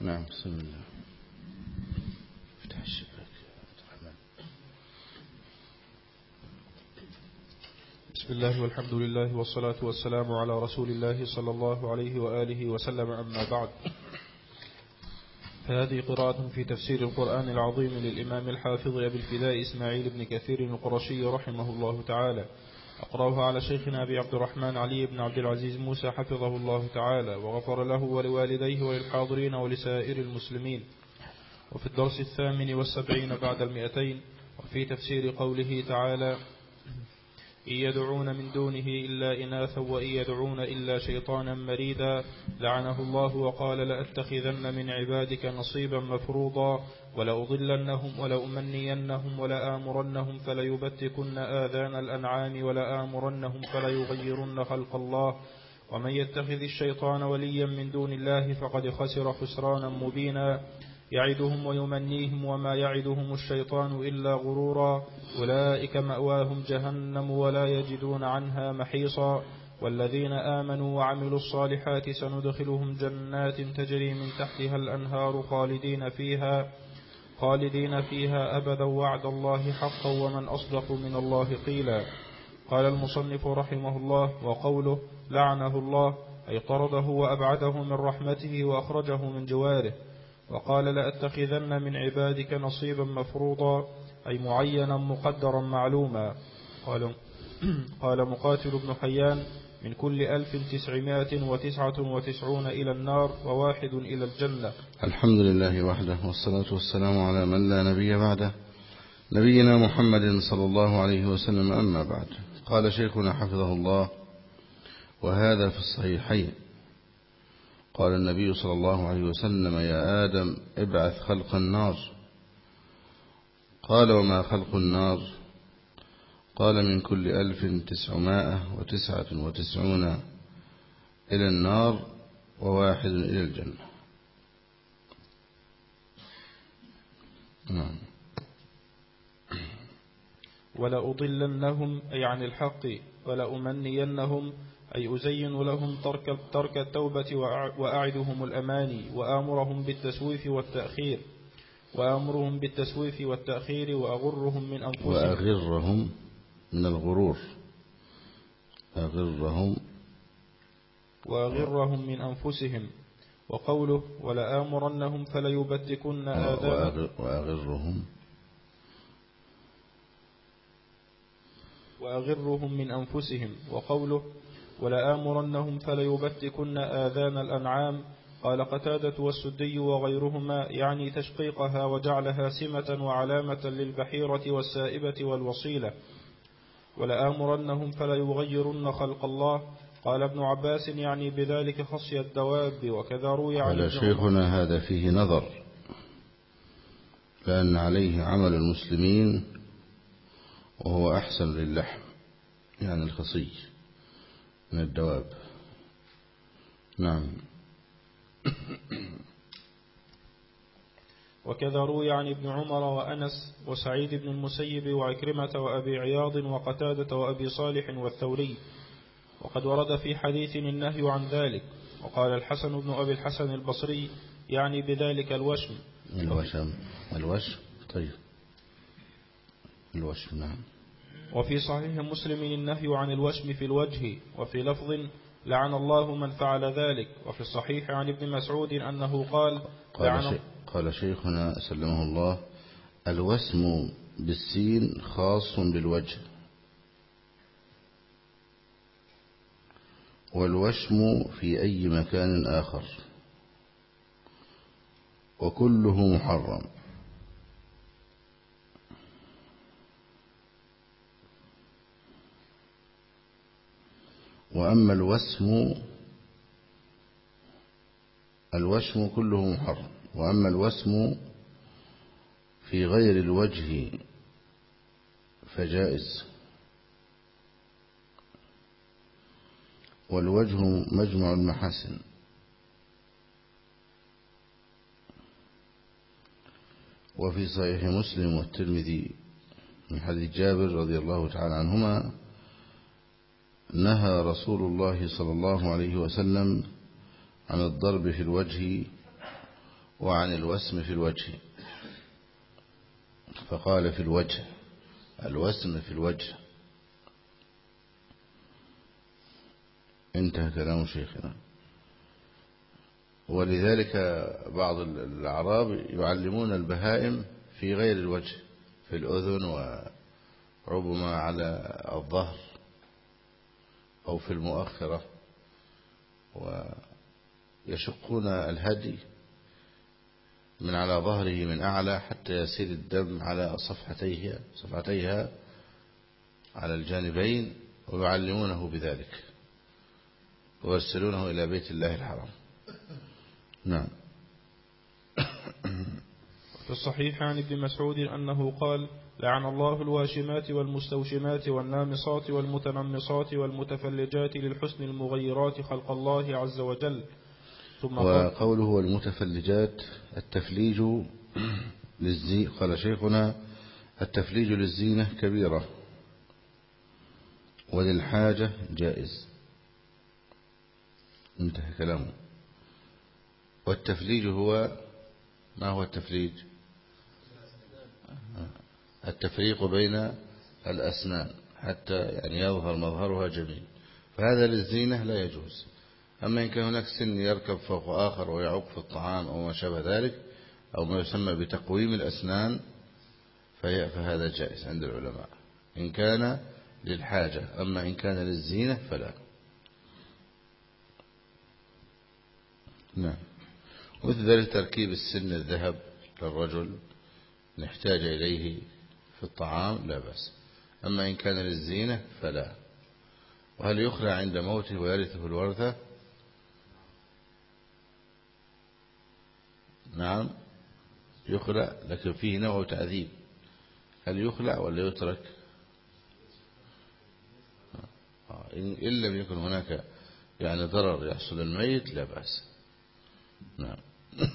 نعم بسم الله. افتح الشباك. بسم الله والحمد لله والصلاة والسلام على رسول الله صلى الله عليه وآله وسلم أما بعد. فهذه قراءة في تفسير القرآن العظيم للإمام الحافظ أبي الفداء إسماعيل بن كثير القرشي رحمه الله تعالى. أقرأها على شيخنا أبي عبد الرحمن علي بن عبد العزيز موسى حفظه الله تعالى وغفر له ولوالديه وللحاضرين ولسائر المسلمين. وفي الدرس الثامن والسبعين بعد المئتين وفي تفسير قوله تعالى إن يدعون من دونه إلا إناثا وإن يدعون إلا شيطانا مريدا. لعنه الله وقال لأتخذن من عبادك نصيبا مفروضا. ولأضلنهم ولأمنينهم ولآمرنهم فليبتكن آذان الأنعام ولآمرنهم فليغيرن خلق الله. ومن يتخذ الشيطان وليا من دون الله فقد خسر خسرانا مبينا. يعدهم ويمنيهم وما يعدهم الشيطان إلا غرورا. أولئك مأواهم جهنم ولا يجدون عنها محيصا. والذين آمنوا وعملوا الصالحات سندخلهم جنات تجري من تحتها الأنهار خالدين فيها خالدين فيها أبدا وعد الله حقا ومن أصدق من الله قيلا. قال المصنف رحمه الله وقوله لعنه الله أي طرده وأبعده من رحمته وأخرجه من جواره. وقال لأتخذن من عبادك نصيبا مفروضا أي معينا مقدرا معلوما. قال, قال مقاتل بن حيان من كل ألف تسعمائة وتسعة وتسعون إلى النار وواحد إلى الجنة. الحمد لله وحده والصلاة والسلام على من لا نبي بعده نبينا محمد صلى الله عليه وسلم. أما بعد قال شيخنا حفظه الله وهذا في الصحيحين. قال النبي صلى الله عليه وسلم يا آدم ابعث خلق النار. قال وما خلق النار؟ قال من كل ألف تسعمائة وتسعة وتسعون إلى النار وواحد إلى الجنة. نعم. ولأضلنهم أي عن الحق ولأمنينهم أي أزين لهم ترك, ترك التوبة وأعدهم الأماني وآمرهم بالتسويف والتأخير وآمرهم بالتسويف والتأخير وأغرهم من أنفسهم. وأغرهم من الغرور. أغرهم وأغرهم من أنفسهم. وقوله ولآمرنهم فليبتكن آذان وأغرهم وأغرهم من أنفسهم. وقوله ولآمرنهم فليبتكن آذان الأنعام. قال قتادة والسدي وغيرهما يعني تشقيقها وجعلها سمة وعلامة للبحيرة والسائبة والوصيلة. ولآمرنهم فليغيرن خلق الله. قال ابن عباس يعني بذلك خصي الدواب وكذا روي عن شيخنا هذا فيه نظر لأن عليه عمل المسلمين وهو أحسن للحم يعني الخصي. من الدواب. نعم. وكذا روي عن ابن عمر وأنس وسعيد بن المسيب وعكرمة وأبي عياض وقتادة وأبي صالح والثوري. وقد ورد في حديث النهي عن ذلك. وقال الحسن بن أبي الحسن البصري يعني بذلك الوشم. الوشم. الوشم. طيب. الوشم. نعم. وفي صحيح مسلم النهي عن الوشم في الوجه وفي لفظ لعن الله من فعل ذلك وفي الصحيح عن ابن مسعود أنه قال قال, شي قال شيخنا سلمه الله الوسم بالسين خاص بالوجه. والوشم في أي مكان آخر. وكله محرم. وأما الوسم الوشم كله محرم. وأما الوسم في غير الوجه فجائز. والوجه مجمع المحاسن. وفي صحيح مسلم والترمذي من حديث جابر رضي الله تعالى عنهما نهى رسول الله صلى الله عليه وسلم عن الضرب في الوجه وعن الوسم في الوجه. فقال في الوجه الوسم في الوجه. انتهى كلام شيخنا. ولذلك بعض الأعراب يعلمون البهائم في غير الوجه في الأذن وربما على الظهر. أو في المؤخرة ويشقون الهدي من على ظهره من أعلى حتى يسير الدم على صفحتيها صفحتيها على الجانبين ويعلمونه بذلك ويرسلونه إلى بيت الله الحرام. نعم. في الصحيح عن ابن مسعود أنه قال لعن الله الواشمات والمستوشمات والنامصات والمتنمصات والمتفلجات للحسن المغيرات خلق الله عز وجل. ثم وقوله والمتفلجات التفليج للزي قال شيخنا التفليج للزينة كبيرة. وللحاجة جائز. انتهى كلامه. والتفليج هو ما هو التفليج؟ التفريق بين الأسنان حتى يعني يظهر مظهرها جميل. فهذا للزينة لا يجوز. أما إن كان هناك سن يركب فوق آخر ويعق في الطعام أو ما شابه ذلك أو ما يسمى بتقويم الأسنان فهذا جائز عند العلماء. إن كان للحاجة أما إن كان للزينة فلا. نعم. مثل ذلك تركيب السن الذهب للرجل نحتاج إليه في الطعام لا بأس. أما إن كان للزينة فلا. وهل يخلع عند موته ويرثه الورثة؟ نعم يخلع لكن فيه نوع تعذيب. هل يخلع ولا يترك؟ آه، إن لم يكن هناك يعني ضرر يحصل الميت لا بأس. نعم.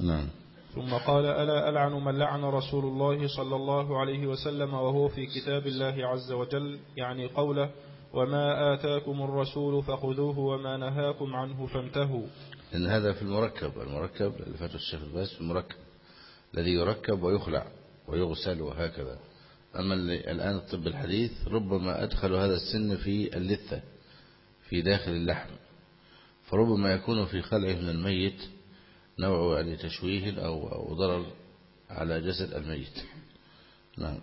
نعم. ثم قال ألا ألعن من لعن رسول الله صلى الله عليه وسلم وهو في كتاب الله عز وجل يعني قوله وما آتاكم الرسول فخذوه وما نهاكم عنه فانتهوا. إن هذا في المركب المركب فات الشيخ الباس المركب الذي يركب ويخلع ويغسل وهكذا. أما الآن الطب الحديث ربما أدخل هذا السن في اللثة في داخل اللحم فربما يكون في خلعه من الميت نوع يعني تشويه أو, أو ضرر على جسد الميت. نعم.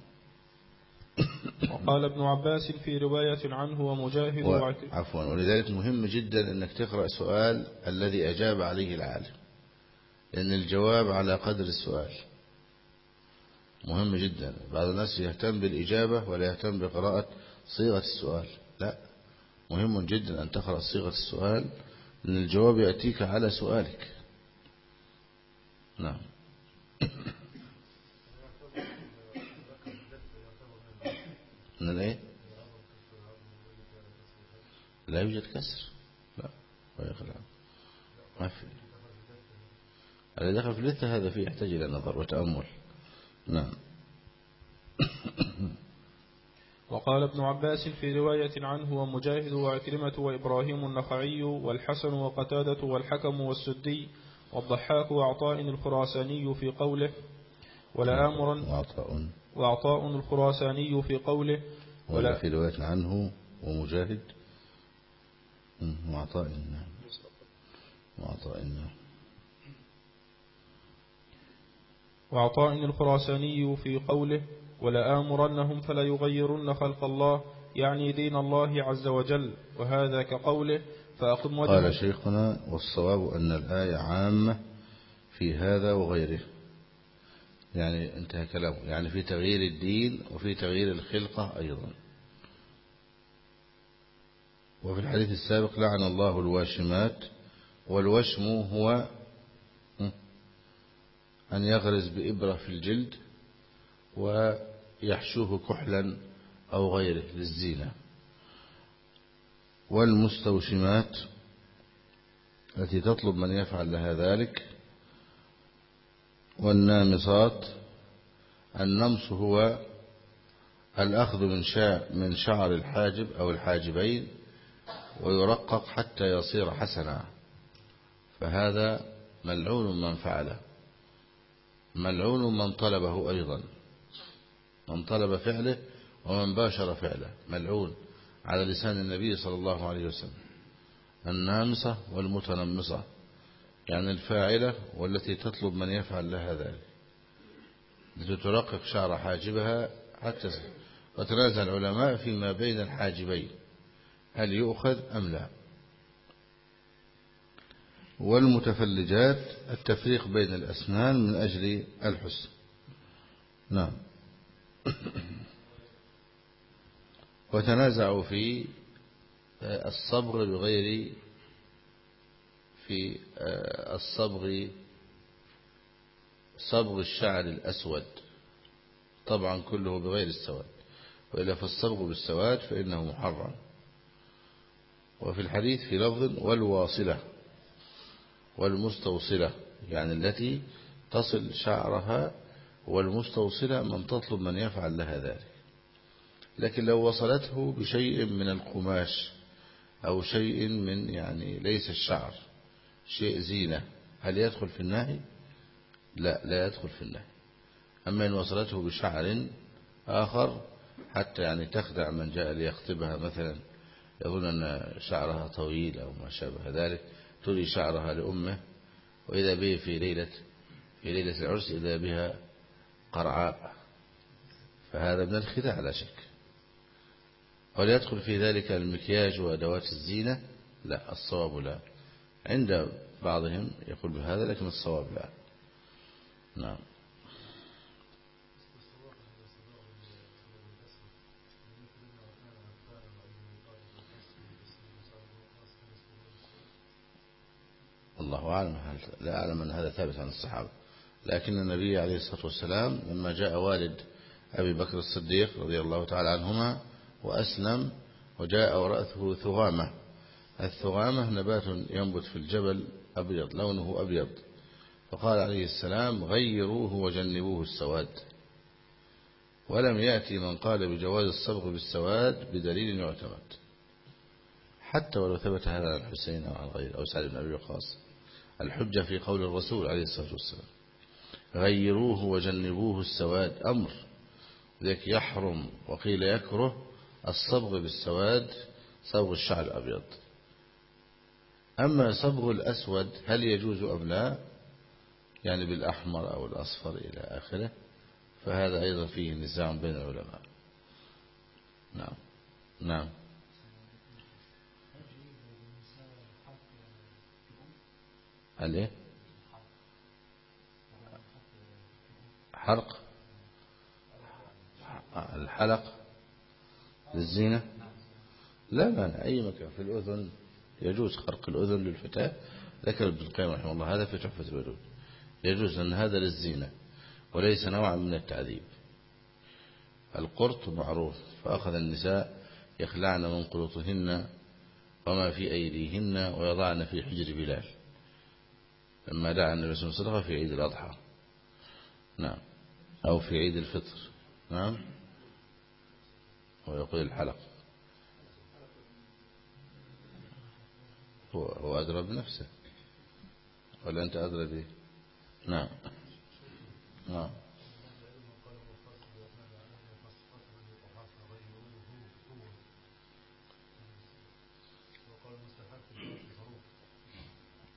وقال ابن عباس في رواية عنه ومجاهد و... عفوا. ولذلك مهم جدا أنك تقرأ سؤال الذي أجاب عليه العالم. لأن الجواب على قدر السؤال. مهم جدا. بعض الناس يهتم بالإجابة ولا يهتم بقراءة صيغة السؤال. لا. مهم جدا أن تقرأ صيغة السؤال. لأن الجواب يأتيك على سؤالك. نعم. من الايه لا يوجد كسر. لا ويخلع ما في. الذي دخل في اللثة هذا فيه يحتاج إلى نظر وتأمل. نعم. وقال ابن عباس في رواية عنه ومجاهد وعكرمة وإبراهيم النخعي والحسن وقتادة والحكم والسدي والضحاك وعطاء الخراساني في قوله ولا آمرا وعطاء وعطاء الخراساني في قوله ولا في رواية عنه ومجاهد وعطاء وعطاء وعطاء الخراساني في قوله ولا آمرنهم فلا يغيرن خلق الله يعني دين الله عز وجل وهذا كقوله فأقم وجهك قال شيخنا والصواب أن الآية عامة في هذا وغيره. يعني انتهى كلامه. يعني في تغيير الدين وفي تغيير الخلقة أيضا. وفي الحديث السابق لعن الله الواشمات والوشم هو أن يغرز بإبرة في الجلد ويحشوه كحلا أو غيره للزينة. والمستوشمات التي تطلب من يفعل لها ذلك والنامصات النمص هو الأخذ من من شعر الحاجب أو الحاجبين ويرقق حتى يصير حسنا. فهذا ملعون من فعله. ملعون من طلبه أيضا. من طلب فعله ومن باشر فعله. ملعون. على لسان النبي صلى الله عليه وسلم. النامصة والمتنمصة يعني الفاعلة والتي تطلب من يفعل لها ذلك. التي ترقق شعر حاجبها حتى وتنازع العلماء فيما بين الحاجبين هل يؤخذ أم لا. والمتفلجات التفريق بين الأسنان من أجل الحسن. نعم. وتنازعوا في الصبغ بغير في الصبغ صبغ الشعر الأسود. طبعا كله بغير السواد. وإلا فالصبغ بالسواد فإنه محرم. وفي الحديث في لفظ والواصلة والمستوصلة يعني التي تصل شعرها والمستوصلة من تطلب من يفعل لها ذلك. لكن لو وصلته بشيء من القماش أو شيء من يعني ليس الشعر شيء زينة هل يدخل في النهي؟ لا لا يدخل في النهي. أما إن وصلته بشعر آخر حتى يعني تخدع من جاء ليخطبها مثلا يظن أن شعرها طويل أو ما شابه ذلك تري شعرها لأمه وإذا به في ليلة في ليلة العرس إذا بها قرعاء. فهذا من الخداع لا شك. هل يدخل في ذلك المكياج وأدوات الزينة؟ لا الصواب لا. عند بعضهم يقول بهذا لكن الصواب لا. نعم. الله أعلم لا أعلم أن هذا ثابت عن الصحابة. لكن النبي عليه الصلاة والسلام لما جاء والد أبي بكر الصديق رضي الله تعالى عنهما وأسلم وجاء ورأته ثغامة. الثغامة نبات ينبت في الجبل أبيض لونه أبيض. فقال عليه السلام غيروه وجنبوه السواد. ولم يأتي من قال بجواز الصبغ بالسواد بدليل يعتمد حتى ولو ثبت هذا عن الحسين أو عن غيره أو سعد بن أبي وقاص. الحجة في قول الرسول عليه الصلاة والسلام غيروه وجنبوه السواد. أمر. ذلك يحرم وقيل يكره الصبغ بالسواد صبغ الشعر الأبيض. أما صبغ الأسود هل يجوز أم لا؟ يعني بالأحمر أو الأصفر إلى آخره. فهذا أيضا فيه نزاع بين العلماء. نعم. نعم. عليه حرق. الحلق. للزينة؟ لا مانع أي مكان. في الأذن يجوز خرق الأذن للفتاة. ذكر ابن القيم رحمه الله هذا في تحفة الودود يجوز أن هذا للزينة وليس نوعا من التعذيب. القرط معروف فأخذ النساء يخلعن من قلوطهن وما في أيديهن ويضعن في حجر بلال. لما دعا النبي صلى الله عليه وسلم في عيد الأضحى. نعم. أو في عيد الفطر. نعم. ويقول الحلق. هو, هو أدرى بنفسه. ولا أنت أدرى به؟ نعم. نعم.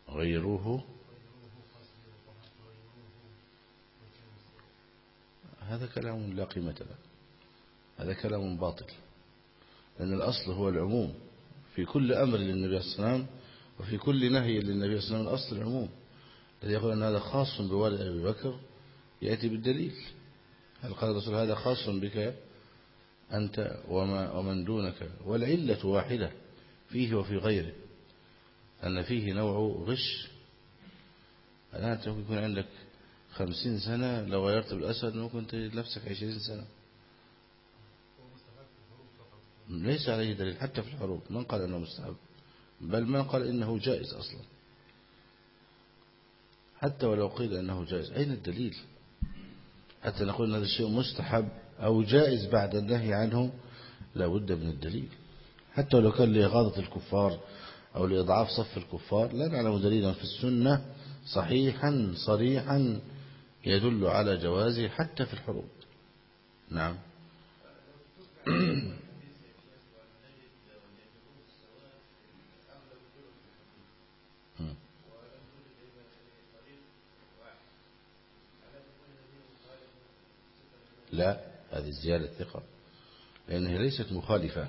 غيروه. هذا كلام لا قيمة له. هذا كلام باطل. لأن الأصل هو العموم. في كل أمر للنبي صلى الله عليه وسلم وفي كل نهي للنبي صلى الله عليه وسلم الأصل العموم. الذي يقول أن هذا خاص بوالد أبي بكر يأتي بالدليل. هل قال الرسول هذا خاص بك أنت وما ومن دونك؟ والعلة واحدة فيه وفي غيره أن فيه نوع غش. الآن يكون عندك خمسين سنة لو غيرت بالأسود ممكن تجد نفسك عشرين سنة. ليس عليه دليل حتى في الحروب. من قال أنه مستحب؟ بل من قال إنه جائز أصلا. حتى ولو قيل أنه جائز أين الدليل؟ حتى نقول أن هذا الشيء مستحب أو جائز بعد النهي عنه لا بد من الدليل. حتى ولو كان لإغاظة الكفار أو لإضعاف صف الكفار لا نعلم دليلا في السنة صحيحا صريحا يدل على جوازه حتى في الحروب. نعم. لا هذه زيادة ثقة. لأنها ليست مخالفة.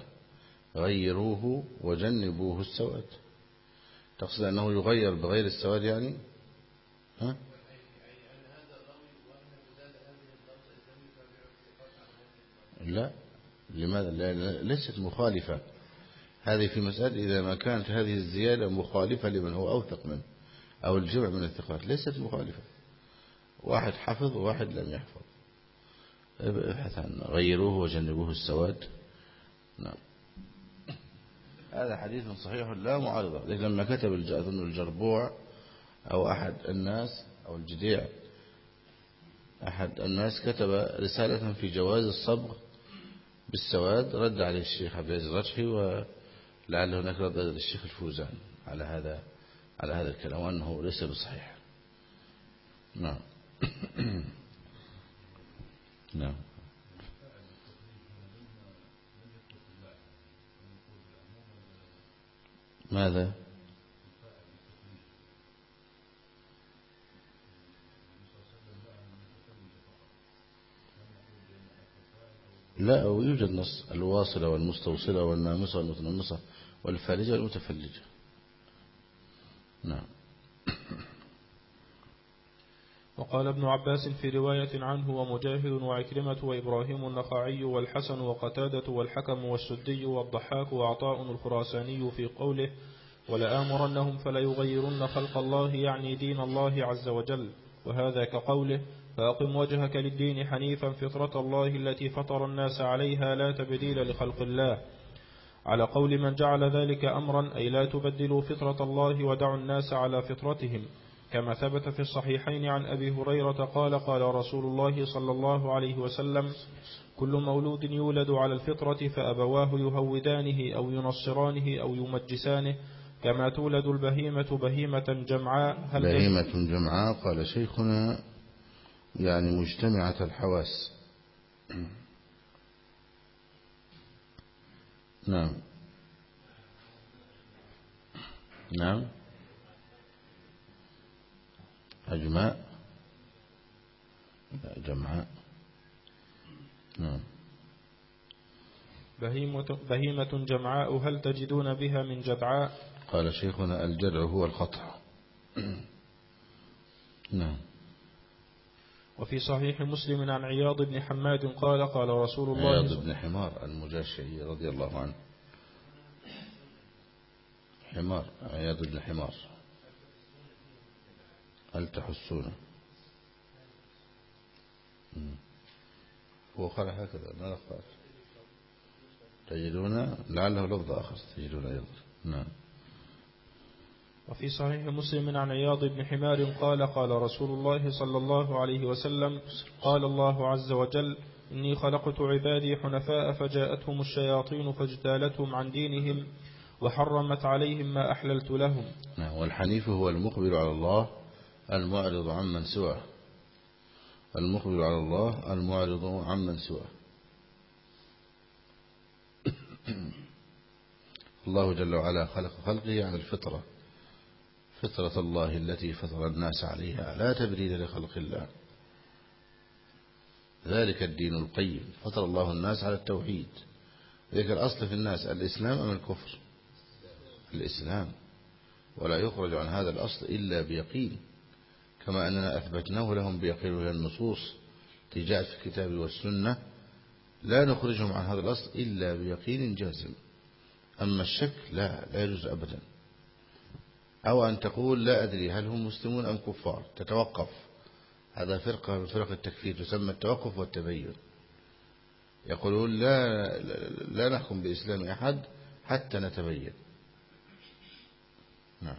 غيروه وجنبوه السواد. تقصد أنه يغير بغير السواد يعني؟ ها؟ لا. لماذا؟ لا ليست مخالفة. هذه في مسألة إذا ما كانت هذه الزيادة مخالفة لمن هو أوثق منه أو الجمع من الثقات. ليست مخالفة. واحد حفظ وواحد لم يحفظ. ابحث عن غيروه وجنبوه السواد. نعم. هذا حديث صحيح لا معارضة. لكن لما كتب أظن الجربوع أو أحد الناس أو الجديع أحد الناس كتب رسالة في جواز الصبغ بالسواد رد عليه الشيخ عبد العزيز الرجحي ولعل هناك رد للشيخ الفوزان على هذا على هذا الكلام وأنه ليس بصحيح. نعم. نعم. ماذا؟ لا يوجد نص الواصلة والمستوصلة والنامصة والمتنمصة والفالجة والمتفلجة نعم. وقال ابن عباس في رواية عنه ومجاهد وعكرمة وإبراهيم النخعي والحسن وقتادة والحكم والسدي والضحاك وعطاء الخراساني في قوله ولآمرنهم فليغيرن خلق الله يعني دين الله عز وجل. وهذا كقوله فأقم وجهك للدين حنيفا فطرة الله التي فطر الناس عليها لا تبديل لخلق الله. على قول من جعل ذلك أمرا أي لا تبدلوا فطرة الله ودعوا الناس على فطرتهم. كما ثبت في الصحيحين عن أبي هريرة قال قال رسول الله صلى الله عليه وسلم كل مولود يولد على الفطرة فأبواه يهودانه أو ينصرانه أو يمجسانه كما تولد البهيمة بهيمة جمعاء. هل بهيمة جمعاء قال شيخنا يعني مجتمعة الحواس. نعم. نعم. أجماء جمعاء نعم. بهيمة, بهيمة جمعاء هل تجدون بها من جدعاء؟ قال شيخنا الجدع هو القطع نعم. وفي صحيح مسلم عن عياض بن حماد قال قال رسول الله عياض بن حمار المجاشعي رضي الله عنه. حمار عياض بن حمار. هل تحسون؟ هو قال هكذا ماذا قال. تجدون؟ لعله لفظ آخر تجدون أيضا. نعم. وفي صحيح مسلم عن عياض بن حمار قال قال رسول الله صلى الله عليه وسلم قال الله عز وجل إني خلقت عبادي حنفاء فجاءتهم الشياطين فاجتالتهم عن دينهم وحرمت عليهم ما أحللت لهم. نعم والحنيف هو المقبل على الله المعرض عمن سواه. المقبل على الله المعرض عمن سواه. الله جل وعلا خلق خلقه على الفطرة. فطرة الله التي فطر الناس عليها لا تبريد لخلق الله. ذلك الدين القيم. فطر الله الناس على التوحيد. ذلك الأصل في الناس الإسلام أم الكفر؟ الإسلام. ولا يخرج عن هذا الأصل إلا بيقين. كما أننا أثبتناه لهم وهي النصوص تجاءت في الكتاب والسنة لا نخرجهم عن هذا الأصل إلا بيقين جازم. أما الشك لا لا يجوز أبدا. أو أن تقول لا أدري هل هم مسلمون أم كفار. تتوقف. هذا فرقة من فرق التكفير تسمى التوقف والتبين. يقولون لا لا نحكم بإسلام أحد حتى نتبين نعم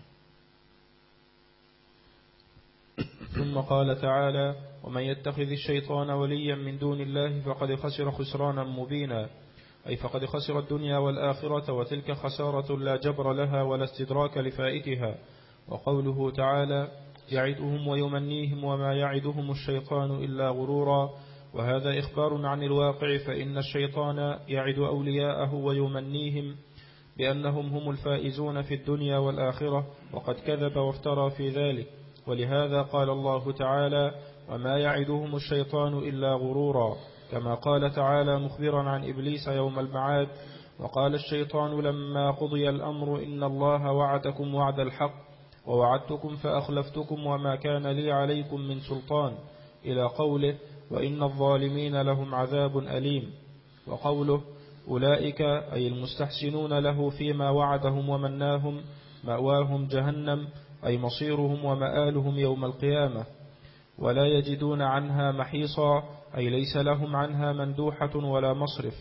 ثم قال تعالى ومن يتخذ الشيطان وليا من دون الله فقد خسر خسرانا مبينا. أي فقد خسر الدنيا والآخرة وتلك خسارة لا جبر لها ولا استدراك لفائتها. وقوله تعالى يعدهم ويمنيهم وما يعدهم الشيطان إلا غرورا. وهذا إخبار عن الواقع فإن الشيطان يعد أولياءه ويمنيهم بأنهم هم الفائزون في الدنيا والآخرة وقد كذب وافترى في ذلك. ولهذا قال الله تعالى وما يعدهم الشيطان إلا غرورا كما قال تعالى مخبرا عن إبليس يوم المعاد وقال الشيطان لما قضي الأمر إن الله وعدكم وعد الحق ووعدتكم فأخلفتكم وما كان لي عليكم من سلطان إلى قوله وإن الظالمين لهم عذاب أليم. وقوله أولئك أي المستحسنون له فيما وعدهم ومناهم مأواهم جهنم أي مصيرهم ومآلهم يوم القيامة ولا يجدون عنها محيصا أي ليس لهم عنها مندوحة ولا مصرف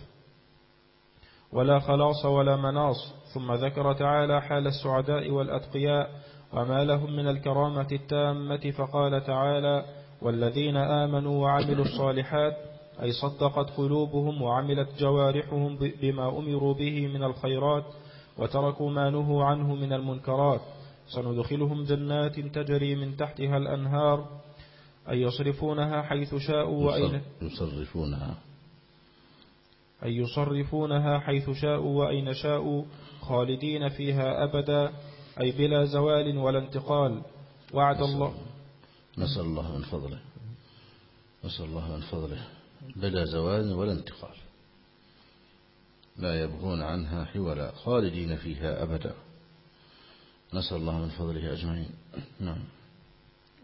ولا خلاص ولا مناص. ثم ذكر تعالى حال السعداء والأتقياء وما لهم من الكرامة التامة فقال تعالى والذين آمنوا وعملوا الصالحات أي صدقت قلوبهم وعملت جوارحهم بما أمروا به من الخيرات وتركوا ما نهوا عنه من المنكرات. سندخلهم جنات تجري من تحتها الأنهار. أي يصرفونها حيث شاءوا وأين؟ يصرفونها. أي يصرفونها حيث شاءوا وأين شاءوا خالدين فيها أبدا. أي بلا زوال ولا انتقال. وعد الله. نسأل الله من فضله. نسأل الله من فضله. بلا زوال ولا انتقال. لا يبغون عنها حولا خالدين فيها أبدا. نسأل الله من فضله أجمعين. نعم.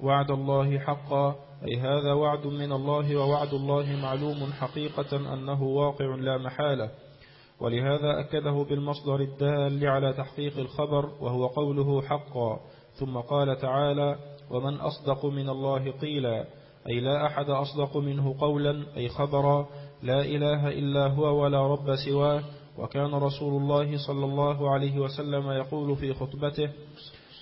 وعد الله حقا أي هذا وعد من الله ووعد الله معلوم حقيقة أنه واقع لا محالة. ولهذا أكده بالمصدر الدال على تحقيق الخبر وهو قوله حقا. ثم قال تعالى ومن أصدق من الله قيلا. أي لا أحد أصدق منه قولا أي خبرا لا إله إلا هو ولا رب سواه. وكان رسول الله صلى الله عليه وسلم يقول في خطبته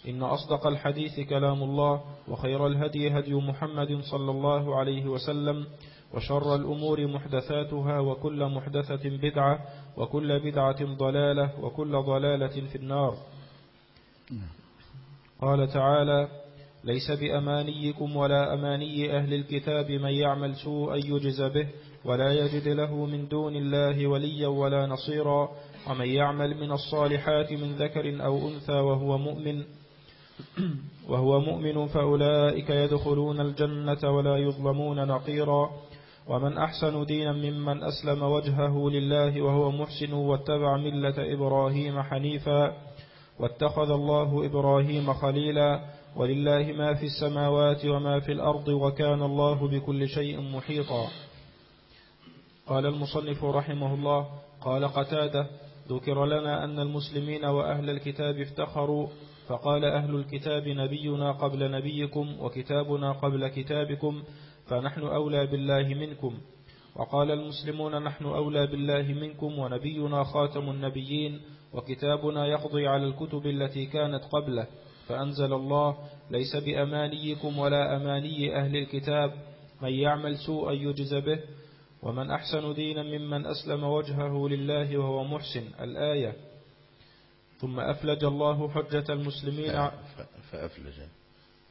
إن أصدق الحديث كلام الله وخير الهدي هدي محمد صلى الله عليه وسلم وشر الأمور محدثاتها وكل محدثة بدعة وكل بدعة ضلالة وكل ضلالة في النار. قال تعالى ليس بأمانيكم ولا أماني أهل الكتاب من يعمل سوءا يجز به ولا يجد له من دون الله وليا ولا نصيرا. ومن يعمل من الصالحات من ذكر أو أنثى وهو مؤمن وهو مؤمن فأولئك يدخلون الجنة ولا يظلمون نقيرا. ومن أحسن دينا ممن أسلم وجهه لله وهو محسن واتبع ملة إبراهيم حنيفا. واتخذ الله إبراهيم خليلا. ولله ما في السماوات وما في الأرض وكان الله بكل شيء محيطا. قال المصنف رحمه الله قال قتادة ذكر لنا أن المسلمين وأهل الكتاب افتخروا فقال أهل الكتاب نبينا قبل نبيكم وكتابنا قبل كتابكم فنحن أولى بالله منكم. وقال المسلمون نحن أولى بالله منكم ونبينا خاتم النبيين وكتابنا يقضي على الكتب التي كانت قبله. فأنزل الله ليس بأمانيكم ولا أماني أهل الكتاب من يعمل سوءا يجز به ومن أحسن دينا ممن أسلم وجهه لله وهو محسن. الآية. ثم أفلج الله حجة المسلمين. فأفلج.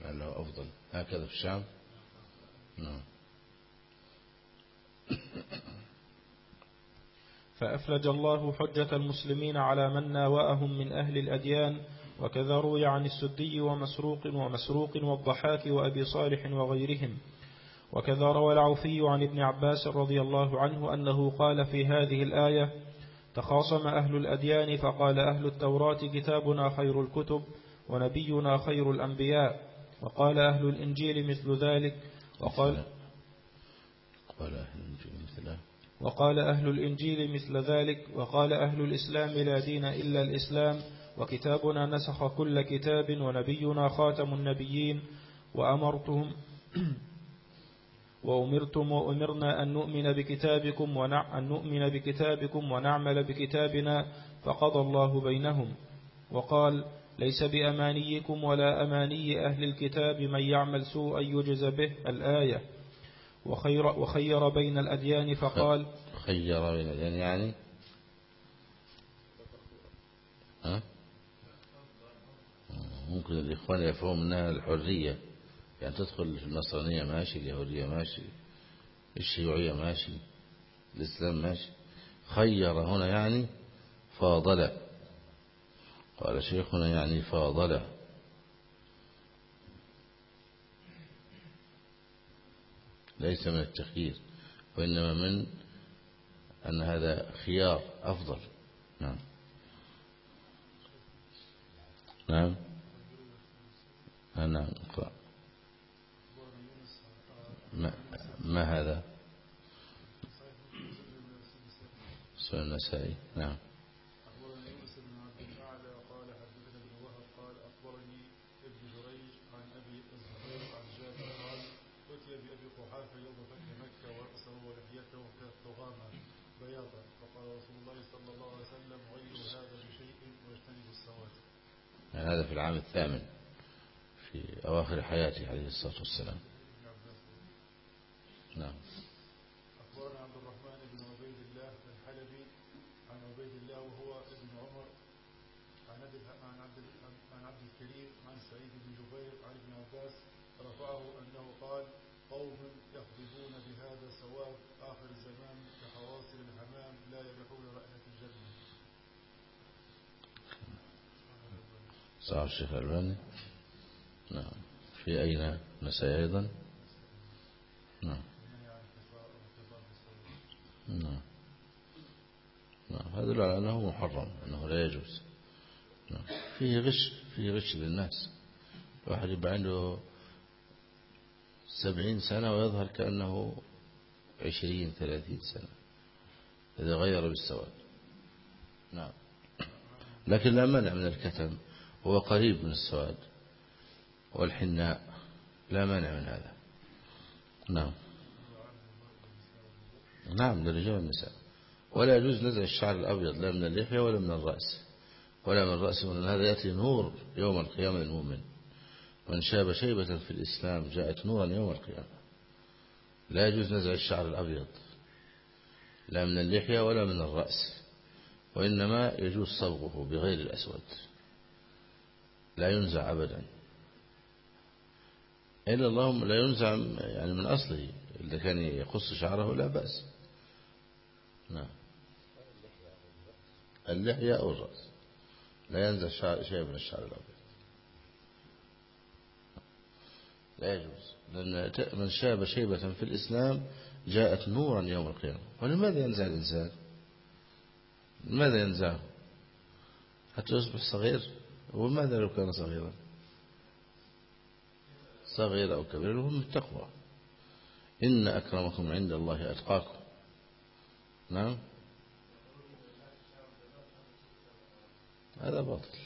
لأنه أفضل. هكذا في الشام. نعم. فأفلج الله حجة المسلمين على من ناوأهم من أهل الأديان. وكذا روي عن السدي ومسروق ومسروق والضحاك وأبي صالح وغيرهم. وكذا روى العوفي عن ابن عباس رضي الله عنه أنه قال في هذه الآية تخاصم أهل الأديان فقال أهل التوراة كتابنا خير الكتب ونبينا خير الأنبياء وقال أهل الإنجيل مثل ذلك وقال قال أهل الإنجيل مثل وقال أهل الإنجيل مثل ذلك وقال أهل الإسلام لا دين إلا الإسلام وكتابنا نسخ كل كتاب ونبينا خاتم النبيين وأمرتهم وأمرتم وأمرنا أن نؤمن بكتابكم ونع أن نؤمن بكتابكم ونعمل بكتابنا فقضى الله بينهم. وقال ليس بأمانيكم ولا أماني أهل الكتاب من يعمل سوءا يجز به الآية. وخير, وخير بين الأديان فقال خير بين الأديان يعني؟ ها؟ ممكن الإخوان يفهم أنها الحرية. يعني تدخل في النصرانية ماشي اليهودية ماشي الشيوعية ماشي الإسلام ماشي. خير هنا يعني فاضل. قال شيخنا يعني فاضل. ليس من التخيير وإنما من أن هذا خيار أفضل. نعم. نعم. نعم اقرأ ما, ما هذا؟ سؤال النسائي نعم. هذا في العام الثامن في أواخر حياته عليه الصلاة والسلام. نعم. أخبرنا عبد الرحمن بن عبيد الله الحلبي عن عبيد الله وهو ابن عمر عن عبد عن عبد الكريم عن سعيد بن جبير عن ابن عباس رفعه أنه قال قوم يخضبون بهذا سواد آخر الزمان كحواصل الحمام لا يريحون رائحة الجنة صحيح الشيخ الألباني نعم. في أين نسائي أيضا؟ نعم. نعم. نعم هذا على أنه محرم أنه لا يجوز. نعم. فيه غش فيه غش للناس. واحد يبقى عنده سبعين سنة ويظهر كأنه عشرين ثلاثين سنة. إذا غير بالسواد. نعم. لكن لا مانع من الكتم. هو قريب من السواد. والحناء. لا مانع من هذا. نعم. نعم للرجال والنساء. ولا يجوز نزع الشعر الأبيض لا من اللحية ولا من الرأس. ولا من الرأس من هذا يأتي نور يوم القيامة للمؤمن. من شاب شيبة في الإسلام جاءت نورا يوم القيامة. لا يجوز نزع الشعر الأبيض. لا من اللحية ولا من الرأس. وإنما يجوز صبغه بغير الأسود. لا ينزع أبدا. إلا اللهم لا ينزع يعني من أصله إذا كان يقص شعره لا بأس. نعم. اللحية أو الرأس. لا ينزع شيء من الشعر الأبيض. لا يجوز. لأن من شاب شيبة في الإسلام جاءت نورا يوم القيامة. ولماذا ينزع الإنسان؟ لماذا ينزعه حتى يصبح صغير. وماذا لو كان صغيرا؟ صغير أو كبير المهم التقوى إن أكرمكم عند الله أتقاكم. نعم. هذا باطل.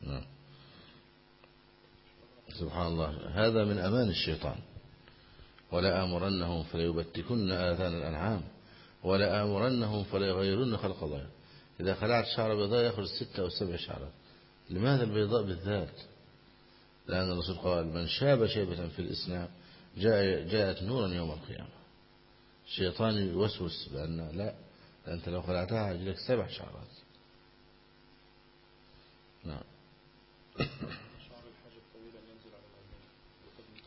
نعم. سبحان الله. هذا من أمان الشيطان. ولا آمرنهم فليبتكن آذان الأنعام. ولا آمرنهم فليغيرن خلق الله إذا خلعت شعر بيضاء يخرج ستة أو سبع شعرات. لماذا البيضاء بالذات؟ لأن الرسول قال من شاب شيبة في الإسلام جاء جاءت نورا يوم القيامة. الشيطان يوسوس بأن لا أنت لو خلعتها يجي لك سبع شعرات. نعم.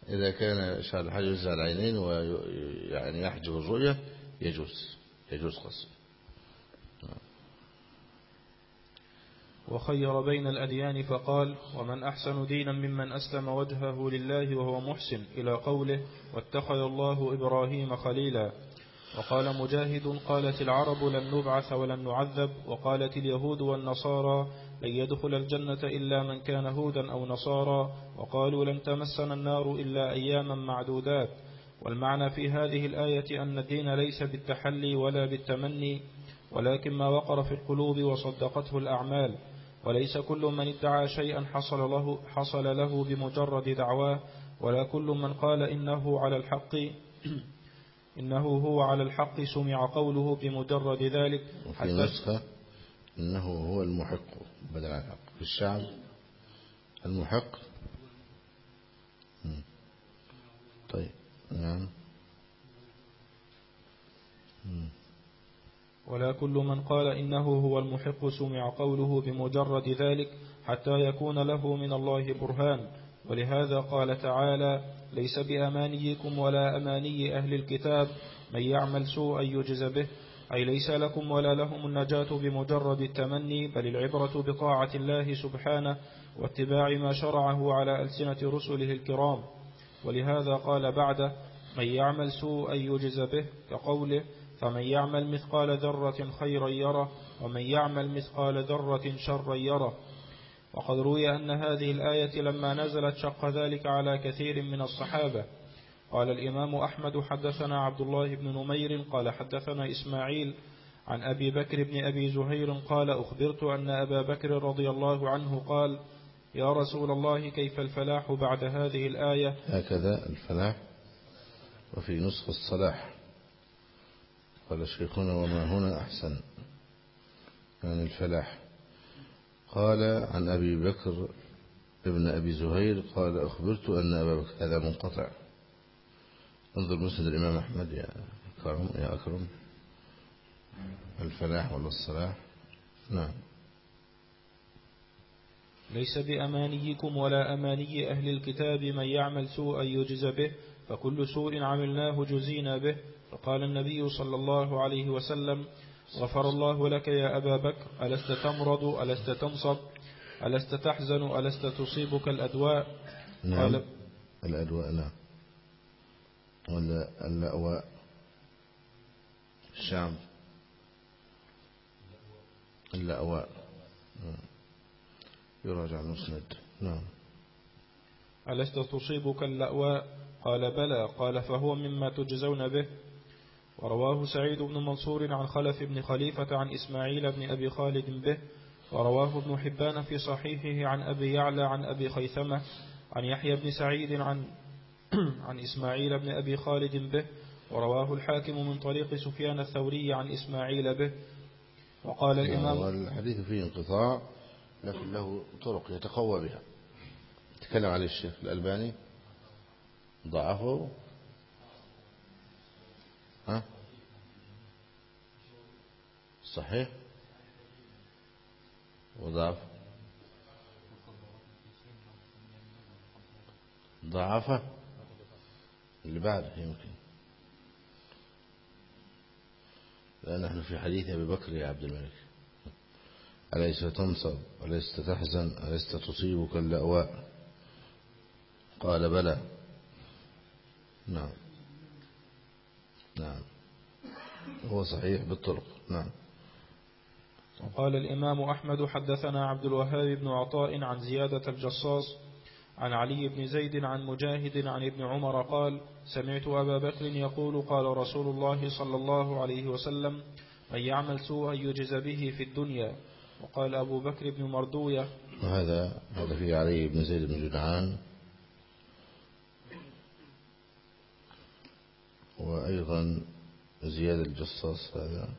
إذا كان شعر الحاجب ينزل على العينين ويعني يحجب الرؤية يجوز يجوز قصر وخير بين الأديان فقال ومن أحسن دينا ممن أسلم وجهه لله وهو محسن إلى قوله واتخذ الله إبراهيم خليلا. وقال مجاهد قالت العرب لن نبعث ولن نعذب وقالت اليهود والنصارى لن يدخل الجنة إلا من كان هودا أو نصارى وقالوا لن تمسنا النار إلا أياما معدودات. والمعنى في هذه الآية أن الدين ليس بالتحلي ولا بالتمني ولكن ما وقر في القلوب وصدقته الأعمال. وليس كل من ادعى شيئا حصل له, حصل له بمجرد دعواه ولا كل من قال إنه على الحق. إنه هو على الحق سمع قوله بمجرد ذلك. وفي نسخة إنه هو المحق بدل عن الحق. في الشعب المحق. طيب نعم. ولا كل من قال إنه هو المحق سمع قوله بمجرد ذلك حتى يكون له من الله برهان. ولهذا قال تعالى ليس بأمانيكم ولا أماني أهل الكتاب من يعمل سوءا يجز به أي ليس لكم ولا لهم النجاة بمجرد التمني بل العبرة بطاعة الله سبحانه واتباع ما شرعه على ألسنة رسله الكرام. ولهذا قال بعده من يعمل سوءا يجز به كقوله فمن يعمل مثقال ذرة خيرا يره ومن يعمل مثقال ذرة شرا يره. وقد روي أن هذه الآية لما نزلت شق ذلك على كثير من الصحابة. قال الإمام أحمد حدثنا عبد الله بن نمير قال حدثنا إسماعيل عن أبي بكر بن أبي زهير قال أخبرت أن أبا بكر رضي الله عنه قال يا رسول الله كيف الفلاح بعد هذه الآية؟ هكذا الفلاح وفي نسخ الصلاح. قال شيخنا وما هنا أحسن يعني الفلاح؟ قال عن أبي بكر ابن أبي زهير قال أخبرت أن أبا بكر هذا منقطع. انظر مسند الإمام أحمد يا كرم يا أكرم. الفلاح ولا الصلاح. نعم. ليس بأمانيكم ولا أماني أهل الكتاب من يعمل سوءا يجز به فكل سوء عملناه جزينا به فقال النبي صلى الله عليه وسلم غفر الله لك يا أبا بكر. ألست تمرض؟ ألست تنصب؟ ألست تحزن؟ ألست تصيبك الأدواء؟ نعم. قال الأدواء نعم ولا اللأواء الشام اللأواء نعم. يراجع المسند. نعم. ألست تصيبك اللأواء قال بلى. قال فهو مما تجزون به. ورواه سعيد بن منصور عن خلف بن خليفة عن إسماعيل بن أبي خالد به ورواه ابن حبان في صحيحه عن أبي يعلى عن أبي خيثمة عن يحيى بن سعيد عن عن إسماعيل بن أبي خالد به ورواه الحاكم من طريق سفيان الثوري عن إسماعيل به. وقال الإمام والحديث فيه انقطاع لكن له طرق يتقوى بها. تكلم عليه الشيخ الألباني. ضعفه. ها؟ صحيح؟ وضعف؟ ضعفة؟ اللي بعده يمكن. لا نحن في حديث أبي بكر يا عبد الملك. أليس تنصب؟ أليس تحزن أليس تصيبك اللأواء؟ قال بلى. نعم. نعم. هو صحيح بالطرق. نعم. وقال الإمام أحمد حدثنا عبد الوهاب بن عطاء عن زيادة الجصاص عن علي بن زيد عن مجاهد عن ابن عمر قال سمعت أبا بكر يقول قال رسول الله صلى الله عليه وسلم من يعمل سوءا يجز به في الدنيا وقال أبو بكر بن مردوية وهذا هذا في علي بن زيد بن جدعان. وأيضا زياد الجصاص هذا.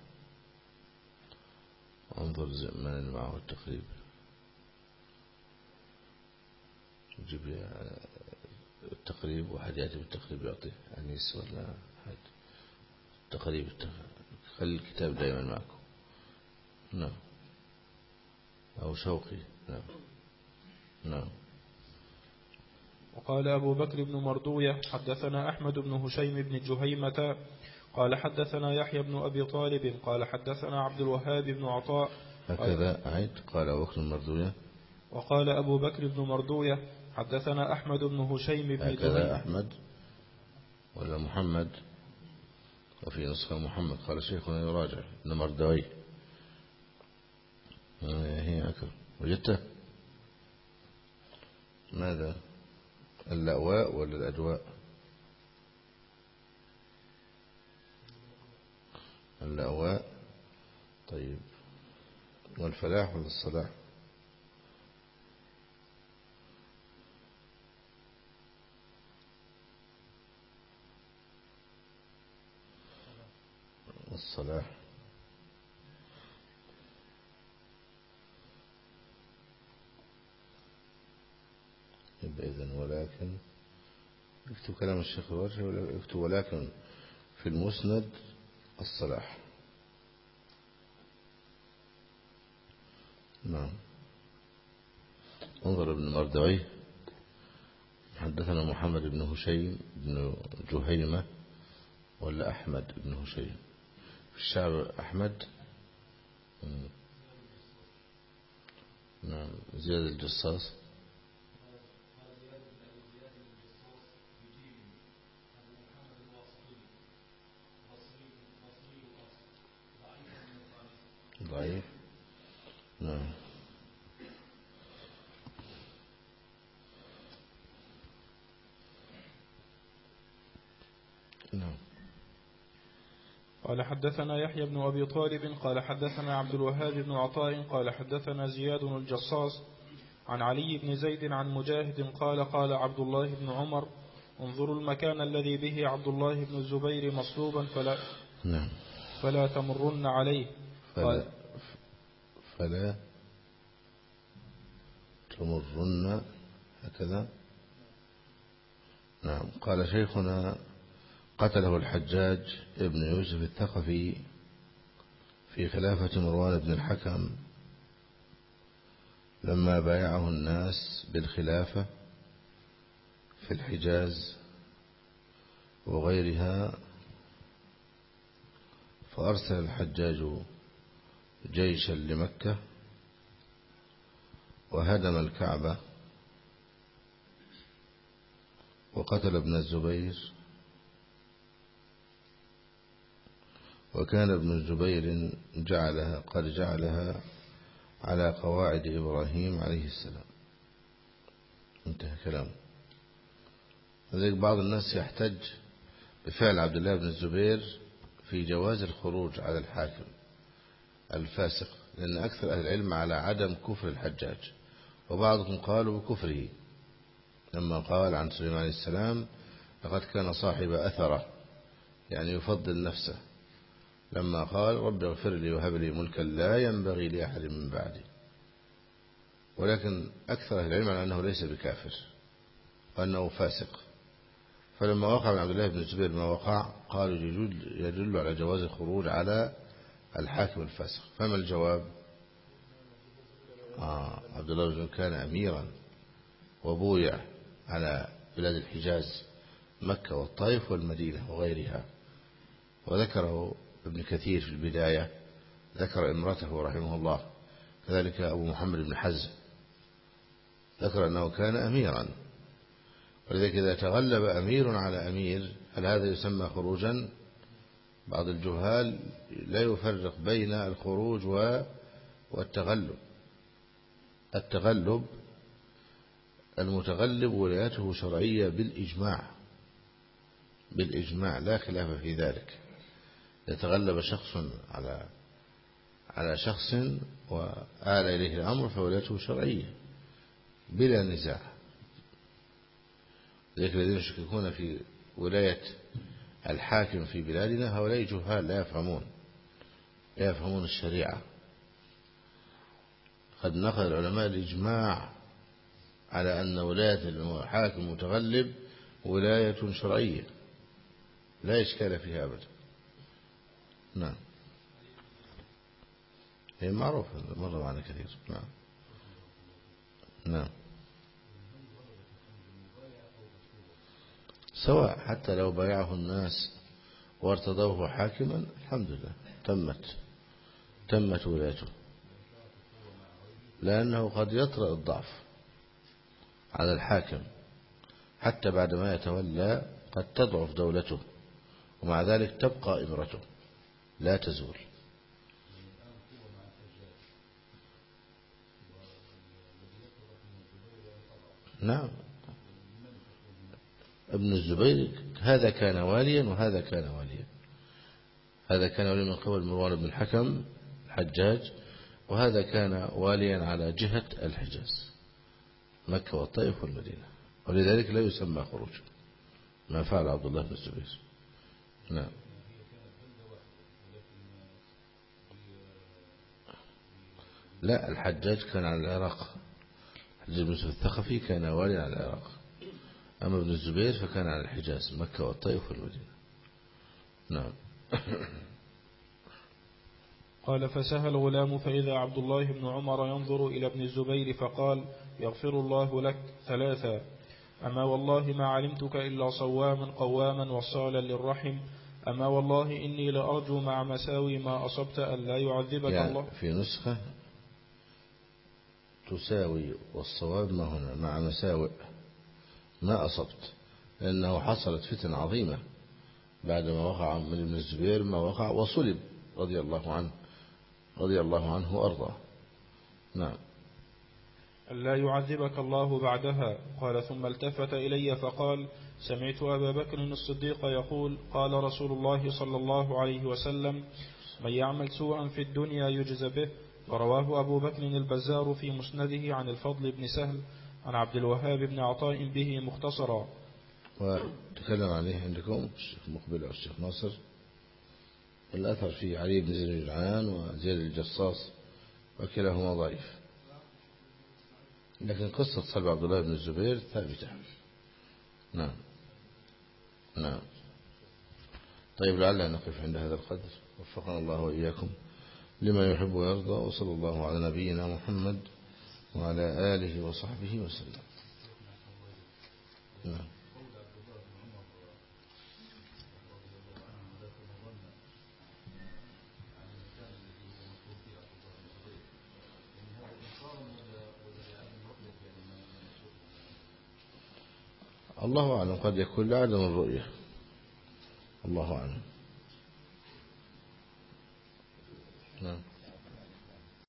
انظر من معه التقريب. جيب لي التقريب واحد يأتي بالتقريب يعطيه أنيس ولا حد تقريب خلي الكتاب دائما معكم. نعم. أو شوقي. نعم. نعم. وقال أبو بكر بن مردوية حدثنا أحمد بن هشيم بن جهيمة قال حدثنا يحيى بن أبي طالب قال حدثنا عبد الوهاب بن عطاء هكذا أعد. قال أبو بكر المردوية وقال أبو بكر بن مردوية حدثنا أحمد بن هشيم بن هكذا جهيمة. أحمد. ولا محمد. وفي نسخة محمد. قال شيخنا يراجع. ابن مردوي. هي هكذا. وجدته؟ ماذا؟ اللأواء ولا الأدواء اللأواء طيب. والفلاح ولا الصلاح الصلاح يبقى إذن ولكن اكتب كلام الشيخ ولا اكتب ولكن في المسند الصلاح. نعم. انظر ابن مردوي حدثنا محمد بن هشيم بن جهيمة ولا أحمد بن هشيم. في الشعب أحمد. نعم. زياد الجصاص ضعيف نعم نعم قال حدثنا يحيى بن أبي طالب قال حدثنا عبد الوهاب بن عطاء قال حدثنا زياد الجصاص عن علي بن زيد عن مجاهد قال قال عبد الله بن عمر انظروا المكان الذي به عبد الله بن الزبير مصلوبا فلا, نعم. فلا تمرن عليه. فلا فلا تمرن هكذا؟ نعم. قال شيخنا قتله الحجاج ابن يوسف الثقفي في خلافة مروان بن الحكم لما بايعه الناس بالخلافة في الحجاز وغيرها فأرسل الحجاج جيشا لمكة وهدم الكعبة وقتل ابن الزبير وكان ابن الزبير جعلها قد جعلها على قواعد إبراهيم عليه السلام. انتهى كلامه لذلك بعض الناس يحتج بفعل عبد الله بن الزبير في جواز الخروج على الحاكم الفاسق لأن أكثر أهل العلم على عدم كفر الحجاج وبعضهم قالوا بكفره. لما قال عن سليمان السلام لقد كان صاحب أثره يعني يفضل نفسه. لما قال رب اغفر لي وهب لي ملكا لا ينبغي لأحد من بعدي. ولكن أكثر العلم على أنه ليس بكافر وأنه فاسق. فلما وقع من عبد الله بن الزبير ما وقع قالوا يدل, على جواز الخروج على الحاكم الفاسق. فما الجواب؟ آه عبد الله بن كان أميرا وبويع على بلاد الحجاز مكة والطائف والمدينة وغيرها وذكره ابن كثير في البداية ذكر امرته رحمه الله كذلك أبو محمد بن حزم ذكر أنه كان أميرا. ولذلك إذا تغلب أمير على أمير هل هذا يسمى خروجا؟ بعض الجهال لا يفرق بين الخروج والتغلب. التغلب المتغلب ولايته شرعية بالإجماع بالإجماع لا خلاف في ذلك. يتغلب شخص على على شخص وآل إليه الأمر فولايته شرعية بلا نزاع. ذلك الذين يشككون في ولاية الحاكم في بلادنا هؤلاء جهال لا يفهمون لا يفهمون الشريعة. قد نقل العلماء الإجماع على أن ولاية الحاكم المتغلب ولاية شرعية لا إشكال فيها أبدا. نعم. هي معروف مرة معنا كثير. نعم. نعم. سواء حتى لو بايعه الناس وارتضوه حاكما الحمد لله. تمت. تمت ولايته. لأنه قد يطرأ الضعف على الحاكم. حتى بعدما يتولى قد تضعف دولته ومع ذلك تبقى إمرته. لا تزول. نعم. ابن الزبير هذا كان واليا وهذا كان واليا. هذا كان واليا من قبل مروان بن الحكم الحجاج وهذا كان واليا على جهة الحجاز مكة والطائف والمدينة. ولذلك لا يسمى خروج ما فعل عبد الله بن الزبير. نعم. لا الحجاج كان على العراق. الحجاج بن يوسف الثقفي كان والي على العراق. أما ابن الزبير فكان على الحجاز مكة والطيف والمدينة. نعم. قال فسهى الغلام فإذا عبد الله بن عمر ينظر إلى ابن الزبير فقال يغفر الله لك ثلاثا أما والله ما علمتك إلا صواما قواما وصالا للرحم. أما والله إني لأرجو مع مساوي ما أصبت أن لا يعذبك يعني الله. في نسخة تساوي والصواب ما هنا؟ مع مساوئ. ما أصبت. لأنه حصلت فتن عظيمة بعدما وقع من الزبير ما وقع وصلب رضي الله عنه رضي الله عنه وأرضاه. نعم. ألا يعذبك الله بعدها؟ قال ثم التفت إلي فقال سمعت أبا بكر الصديق يقول قال رسول الله صلى الله عليه وسلم من يعمل سوءا في الدنيا يجز به. ورواه أبو بكر البزار في مسنده عن الفضل بن سهل عن عبد الوهاب بن عطاء به مختصرا. وتكلم عليه عندكم الشيخ مقبل أو الشيخ ناصر. الأثر في علي بن زيد الجدعان وزيد الجصاص وكلاهما ضعيف. لكن قصة صلب عبد الله بن الزبير ثابتة. نعم. نعم. طيب لعلنا نقف عند هذا القدر. وفقنا الله وإياكم. لما يحب ويرضى وصلى الله على نبينا محمد وعلى آله وصحبه وسلم. نعم. الله أعلم. قد يكون لعدم الرؤية. الله أعلم. نعم